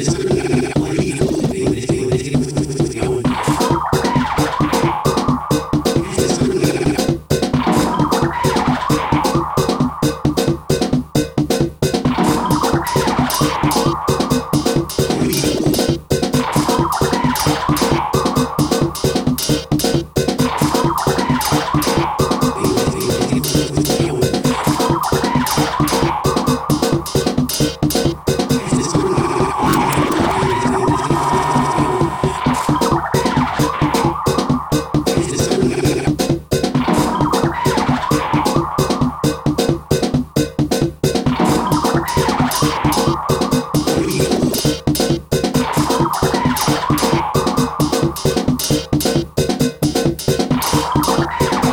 it's Yeah.